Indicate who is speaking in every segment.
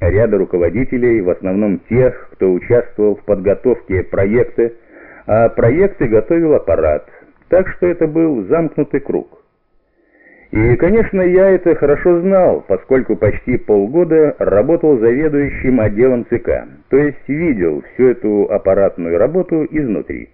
Speaker 1: ряда руководителей, в основном тех, кто участвовал в подготовке проекта, а проекты готовил аппарат, так что это был замкнутый круг. И, конечно, я это хорошо знал, поскольку почти полгода работал заведующим отделом ЦК, то есть видел всю эту аппаратную работу изнутри.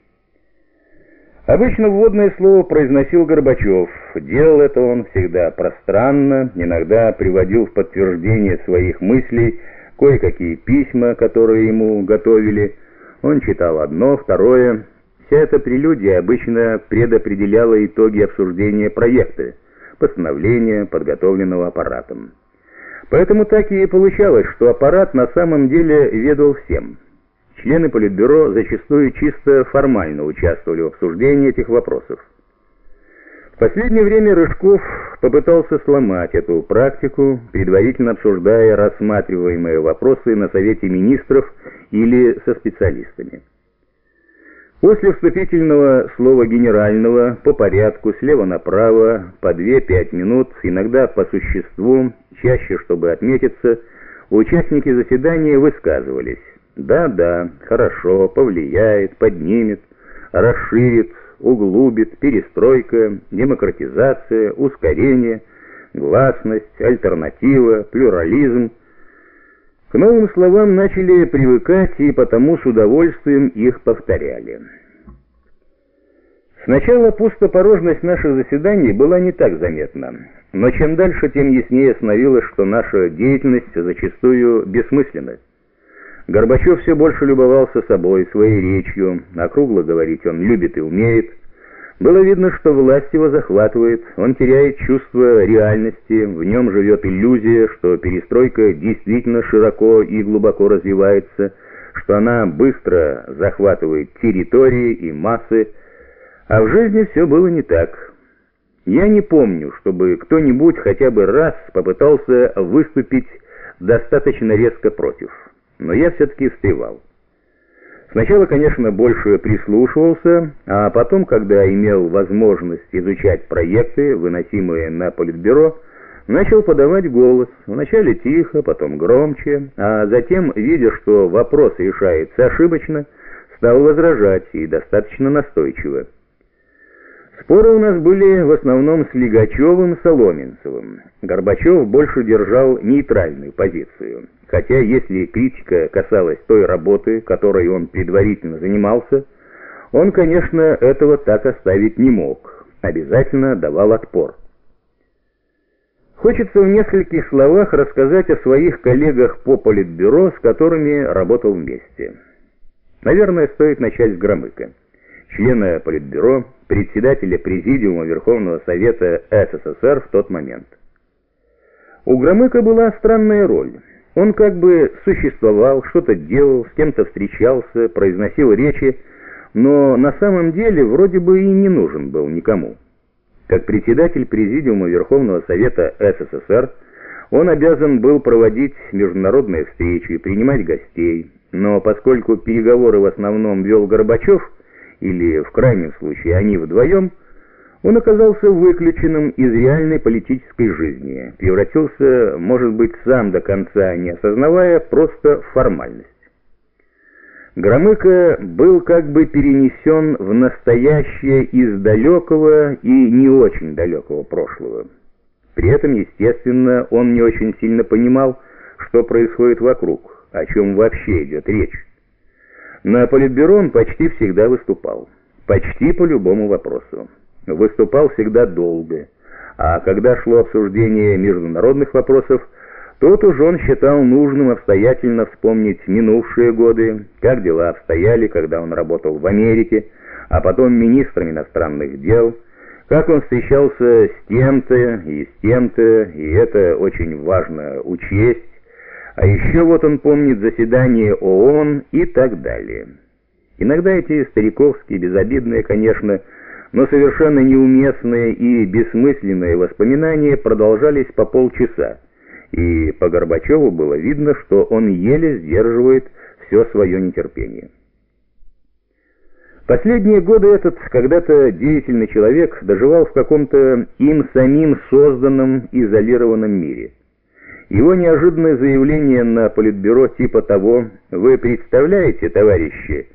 Speaker 1: Обычно вводное слово произносил Горбачев. Делал это он всегда пространно, иногда приводил в подтверждение своих мыслей кое-какие письма, которые ему готовили. Он читал одно, второе. Вся эта прелюдия обычно предопределяла итоги обсуждения проекта, постановления, подготовленного аппаратом. Поэтому так и получалось, что аппарат на самом деле ведал всем. Члены Политбюро зачастую чисто формально участвовали в обсуждении этих вопросов. В последнее время Рыжков попытался сломать эту практику, предварительно обсуждая рассматриваемые вопросы на Совете Министров или со специалистами. После вступительного слова генерального по порядку слева направо по 2-5 минут, иногда по существу, чаще чтобы отметиться, участники заседания высказывались. Да-да, хорошо, повлияет, поднимет, расширит, углубит, перестройка, демократизация, ускорение, гласность, альтернатива, плюрализм. К новым словам начали привыкать и потому с удовольствием их повторяли. Сначала пустопорожность наших заседаний была не так заметна, но чем дальше, тем яснее становилось, что наша деятельность зачастую бессмысленна. Горбачев все больше любовался собой, своей речью, округло говорить он любит и умеет. Было видно, что власть его захватывает, он теряет чувство реальности, в нем живет иллюзия, что перестройка действительно широко и глубоко развивается, что она быстро захватывает территории и массы, а в жизни все было не так. Я не помню, чтобы кто-нибудь хотя бы раз попытался выступить достаточно резко против но я все-таки встревал. Сначала, конечно, больше прислушивался, а потом, когда имел возможность изучать проекты, выносимые на Политбюро, начал подавать голос, вначале тихо, потом громче, а затем, видя, что вопрос решается ошибочно, стал возражать и достаточно настойчиво. Споры у нас были в основном с Лигачевым и Соломенцевым. Горбачев больше держал нейтральную позицию. Хотя, если критика касалась той работы, которой он предварительно занимался, он, конечно, этого так оставить не мог. Обязательно давал отпор. Хочется в нескольких словах рассказать о своих коллегах по Политбюро, с которыми работал вместе. Наверное, стоит начать с Громыка члена Политбюро, председателя Президиума Верховного Совета СССР в тот момент. У Громыка была странная роль. Он как бы существовал, что-то делал, с кем-то встречался, произносил речи, но на самом деле вроде бы и не нужен был никому. Как председатель Президиума Верховного Совета СССР, он обязан был проводить международные встречи, принимать гостей, но поскольку переговоры в основном вел Горбачев, или, в крайнем случае, они вдвоем, он оказался выключенным из реальной политической жизни, превратился, может быть, сам до конца не осознавая, просто в формальность. Громыко был как бы перенесен в настоящее из далекого и не очень далекого прошлого. При этом, естественно, он не очень сильно понимал, что происходит вокруг, о чем вообще идет речь. На Политбюро он почти всегда выступал. Почти по любому вопросу. Выступал всегда долго. А когда шло обсуждение международных вопросов, тут уж он считал нужным обстоятельно вспомнить минувшие годы, как дела обстояли, когда он работал в Америке, а потом министром иностранных дел, как он встречался с тем-то и с тем-то, и это очень важно учесть, а еще вот он помнит заседание ООН и так далее. Иногда эти стариковские, безобидные, конечно, но совершенно неуместные и бессмысленные воспоминания продолжались по полчаса, и по Горбачеву было видно, что он еле сдерживает все свое нетерпение. Последние годы этот когда-то деятельный человек доживал в каком-то им самим созданном изолированном мире – Его неожиданное заявление на политбюро типа того «Вы представляете, товарищи,